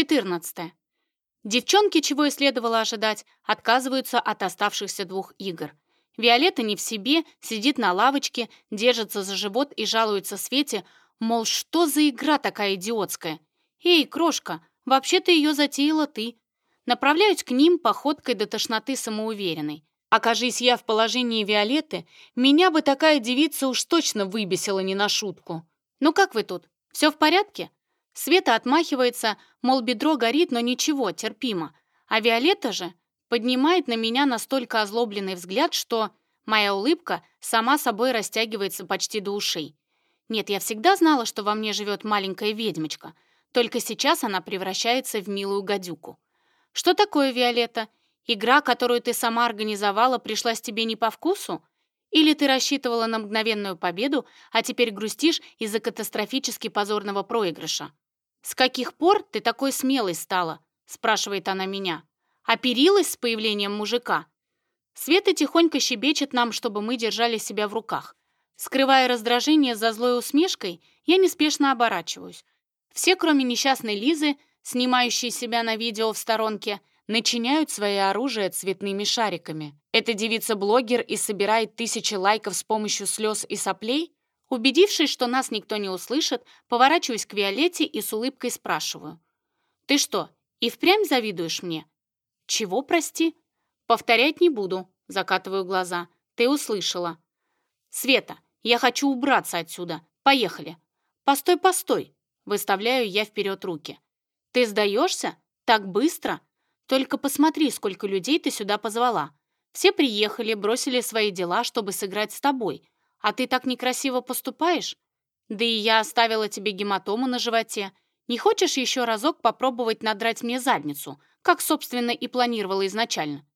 14. Девчонки, чего и следовало ожидать, отказываются от оставшихся двух игр. Виолетта не в себе, сидит на лавочке, держится за живот и жалуется Свете, мол, что за игра такая идиотская? «Эй, крошка, вообще-то ее затеяла ты». Направляюсь к ним походкой до тошноты самоуверенной. Окажись я в положении Виолетты, меня бы такая девица уж точно выбесила не на шутку. «Ну как вы тут? Все в порядке?» Света отмахивается, мол, бедро горит, но ничего, терпимо. А Виолетта же поднимает на меня настолько озлобленный взгляд, что моя улыбка сама собой растягивается почти до ушей. Нет, я всегда знала, что во мне живет маленькая ведьмочка, только сейчас она превращается в милую гадюку. «Что такое, Виолетта? Игра, которую ты сама организовала, пришлась тебе не по вкусу?» Или ты рассчитывала на мгновенную победу, а теперь грустишь из-за катастрофически позорного проигрыша. «С каких пор ты такой смелой стала?» – спрашивает она меня. «Оперилась с появлением мужика?» Света тихонько щебечет нам, чтобы мы держали себя в руках. Скрывая раздражение за злой усмешкой, я неспешно оборачиваюсь. Все, кроме несчастной Лизы, снимающей себя на видео в сторонке, начиняют свое оружие цветными шариками. Эта девица-блогер и собирает тысячи лайков с помощью слез и соплей? Убедившись, что нас никто не услышит, поворачиваюсь к Виолетте и с улыбкой спрашиваю. «Ты что, и впрямь завидуешь мне?» «Чего, прости?» «Повторять не буду», — закатываю глаза. «Ты услышала». «Света, я хочу убраться отсюда. Поехали». «Постой, постой!» — выставляю я вперед руки. «Ты сдаешься? Так быстро?» Только посмотри, сколько людей ты сюда позвала. Все приехали, бросили свои дела, чтобы сыграть с тобой. А ты так некрасиво поступаешь? Да и я оставила тебе гематому на животе. Не хочешь еще разок попробовать надрать мне задницу, как, собственно, и планировала изначально?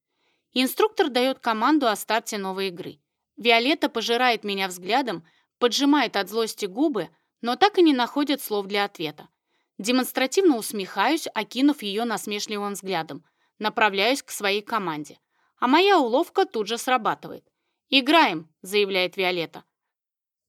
Инструктор дает команду о старте новой игры. Виолетта пожирает меня взглядом, поджимает от злости губы, но так и не находит слов для ответа. Демонстративно усмехаюсь, окинув ее насмешливым взглядом. Направляюсь к своей команде. А моя уловка тут же срабатывает. «Играем», — заявляет Виолетта.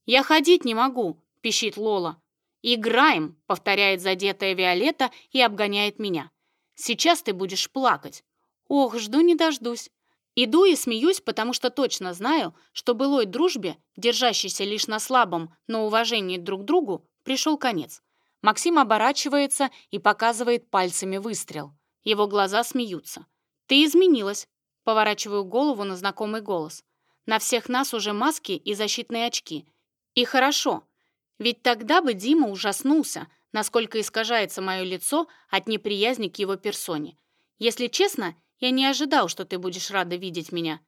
«Я ходить не могу», — пищит Лола. «Играем», — повторяет задетая Виолетта и обгоняет меня. «Сейчас ты будешь плакать». «Ох, жду не дождусь». Иду и смеюсь, потому что точно знаю, что былой дружбе, держащейся лишь на слабом, но уважении друг к другу, пришел конец. Максим оборачивается и показывает пальцами выстрел. Его глаза смеются. «Ты изменилась!» Поворачиваю голову на знакомый голос. «На всех нас уже маски и защитные очки. И хорошо. Ведь тогда бы Дима ужаснулся, насколько искажается мое лицо от неприязни к его персоне. Если честно, я не ожидал, что ты будешь рада видеть меня.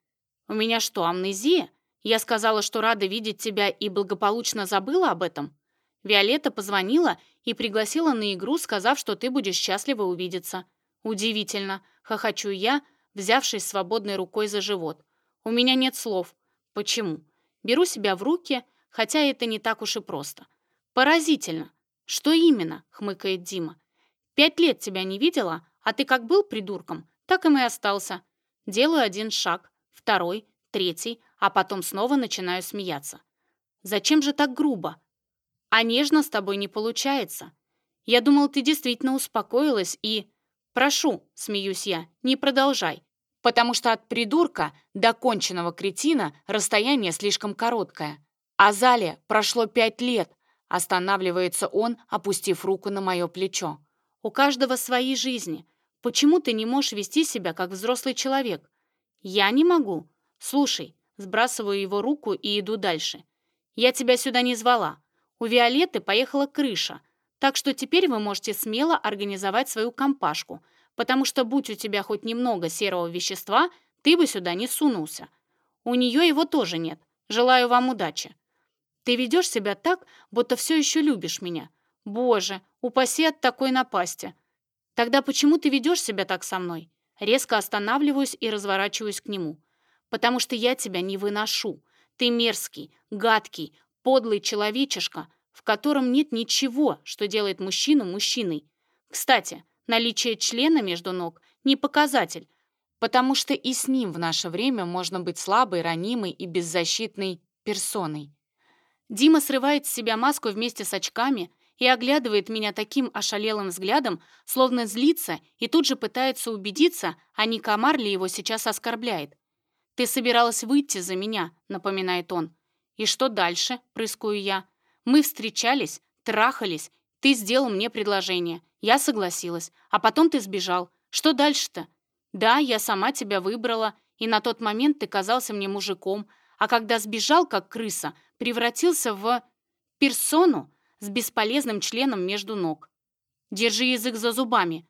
У меня что, амнезия? Я сказала, что рада видеть тебя и благополучно забыла об этом. Виолетта позвонила и пригласила на игру, сказав, что ты будешь счастлива увидеться. Удивительно, хохочу я, взявшись свободной рукой за живот. У меня нет слов. Почему? Беру себя в руки, хотя это не так уж и просто. Поразительно. Что именно? хмыкает Дима. Пять лет тебя не видела, а ты как был придурком, так им и остался. Делаю один шаг, второй, третий, а потом снова начинаю смеяться. Зачем же так грубо? а нежно с тобой не получается. Я думал, ты действительно успокоилась и... Прошу, смеюсь я, не продолжай, потому что от придурка до конченного кретина расстояние слишком короткое. А зале прошло пять лет, останавливается он, опустив руку на мое плечо. У каждого свои жизни. Почему ты не можешь вести себя как взрослый человек? Я не могу. Слушай, сбрасываю его руку и иду дальше. Я тебя сюда не звала. У Виолетты поехала крыша, так что теперь вы можете смело организовать свою компашку, потому что будь у тебя хоть немного серого вещества, ты бы сюда не сунулся. У нее его тоже нет. Желаю вам удачи. Ты ведешь себя так, будто все еще любишь меня. Боже, упаси от такой напасти. Тогда почему ты ведешь себя так со мной? Резко останавливаюсь и разворачиваюсь к нему. Потому что я тебя не выношу. Ты мерзкий, гадкий, подлый человечишка, в котором нет ничего, что делает мужчину мужчиной. Кстати, наличие члена между ног – не показатель, потому что и с ним в наше время можно быть слабой, ранимой и беззащитной персоной. Дима срывает с себя маску вместе с очками и оглядывает меня таким ошалелым взглядом, словно злится и тут же пытается убедиться, а не комар ли его сейчас оскорбляет. «Ты собиралась выйти за меня», — напоминает он. «И что дальше?» — прыскую я. «Мы встречались, трахались, ты сделал мне предложение, я согласилась, а потом ты сбежал. Что дальше-то?» «Да, я сама тебя выбрала, и на тот момент ты казался мне мужиком, а когда сбежал, как крыса, превратился в... персону с бесполезным членом между ног. Держи язык за зубами.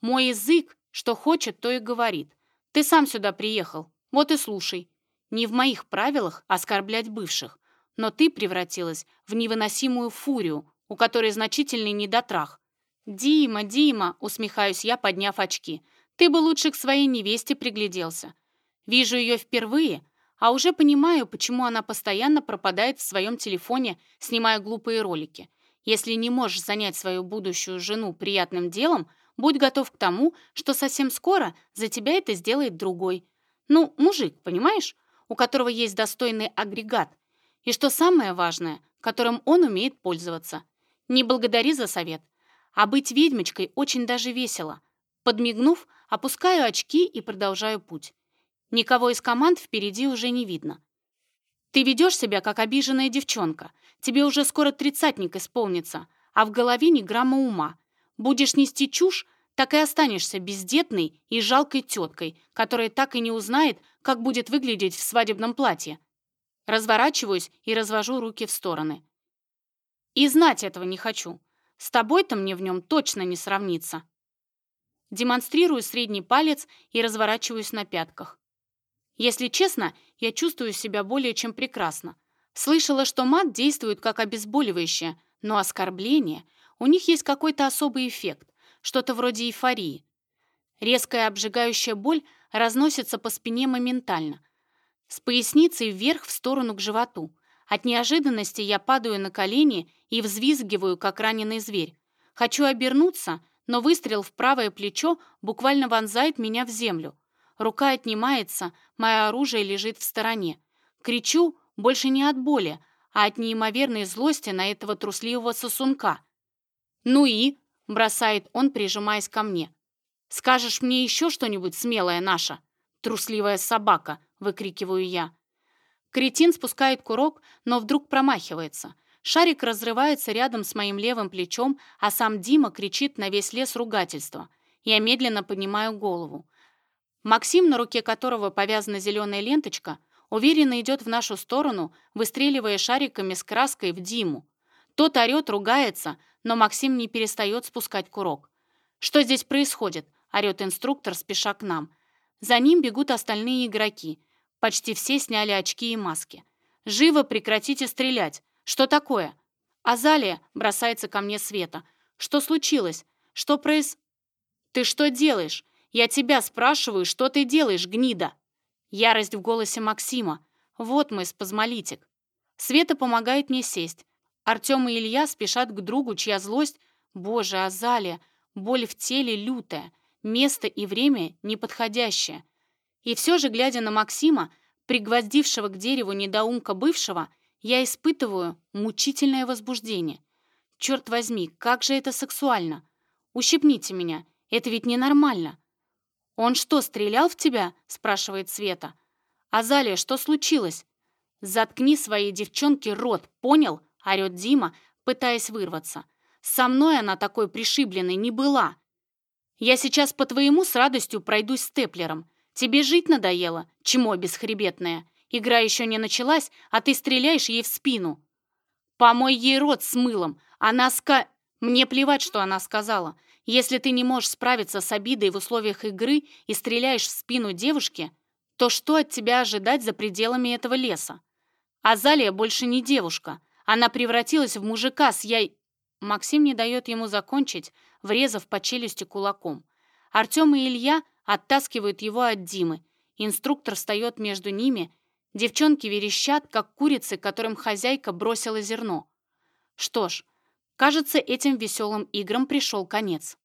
Мой язык, что хочет, то и говорит. Ты сам сюда приехал, вот и слушай. Не в моих правилах оскорблять бывших, но ты превратилась в невыносимую фурию, у которой значительный недотрах. «Дима, Дима!» — усмехаюсь я, подняв очки. «Ты бы лучше к своей невесте пригляделся. Вижу ее впервые, а уже понимаю, почему она постоянно пропадает в своем телефоне, снимая глупые ролики. Если не можешь занять свою будущую жену приятным делом, будь готов к тому, что совсем скоро за тебя это сделает другой. Ну, мужик, понимаешь? у которого есть достойный агрегат, и, что самое важное, которым он умеет пользоваться. Не благодари за совет, а быть ведьмочкой очень даже весело. Подмигнув, опускаю очки и продолжаю путь. Никого из команд впереди уже не видно. Ты ведешь себя, как обиженная девчонка. Тебе уже скоро тридцатник исполнится, а в голове ни грамма ума. Будешь нести чушь, так и останешься бездетной и жалкой теткой, которая так и не узнает, как будет выглядеть в свадебном платье. Разворачиваюсь и развожу руки в стороны. И знать этого не хочу. С тобой-то мне в нем точно не сравнится. Демонстрирую средний палец и разворачиваюсь на пятках. Если честно, я чувствую себя более чем прекрасно. Слышала, что мат действует как обезболивающее, но оскорбление, у них есть какой-то особый эффект что-то вроде эйфории. Резкая обжигающая боль разносится по спине моментально. С поясницей вверх в сторону к животу. От неожиданности я падаю на колени и взвизгиваю, как раненый зверь. Хочу обернуться, но выстрел в правое плечо буквально вонзает меня в землю. Рука отнимается, мое оружие лежит в стороне. Кричу больше не от боли, а от неимоверной злости на этого трусливого сосунка. «Ну и?» Бросает он, прижимаясь ко мне. «Скажешь мне еще что-нибудь, смелая наша?» «Трусливая собака!» — выкрикиваю я. Кретин спускает курок, но вдруг промахивается. Шарик разрывается рядом с моим левым плечом, а сам Дима кричит на весь лес ругательства. Я медленно поднимаю голову. Максим, на руке которого повязана зеленая ленточка, уверенно идет в нашу сторону, выстреливая шариками с краской в Диму. Тот орет, ругается, но Максим не перестает спускать курок. «Что здесь происходит?» — орет инструктор, спеша к нам. За ним бегут остальные игроки. Почти все сняли очки и маски. «Живо прекратите стрелять! Что такое?» «Азалия!» — бросается ко мне Света. «Что случилось? Что проис...» «Ты что делаешь? Я тебя спрашиваю, что ты делаешь, гнида?» Ярость в голосе Максима. «Вот мой спазмолитик». Света помогает мне сесть. Артём и Илья спешат к другу, чья злость, боже, о зале, боль в теле лютая, место и время неподходящее. И все же, глядя на Максима, пригвоздившего к дереву недоумка бывшего, я испытываю мучительное возбуждение. Черт возьми, как же это сексуально! Ущипните меня, это ведь ненормально. «Он что, стрелял в тебя?» – спрашивает Света. «Азалия, что случилось?» «Заткни своей девчонке рот, понял?» — орёт Дима, пытаясь вырваться. «Со мной она такой пришибленной не была. Я сейчас по-твоему с радостью пройдусь степлером. Тебе жить надоело, чмо бесхребетное. Игра еще не началась, а ты стреляешь ей в спину. Помой ей рот с мылом. Она ска... Мне плевать, что она сказала. Если ты не можешь справиться с обидой в условиях игры и стреляешь в спину девушки, то что от тебя ожидать за пределами этого леса? Азалия больше не девушка. Она превратилась в мужика с яй... Максим не дает ему закончить, врезав по челюсти кулаком. Артем и Илья оттаскивают его от Димы. Инструктор встает между ними. Девчонки верещат, как курицы, которым хозяйка бросила зерно. Что ж, кажется, этим веселым играм пришел конец.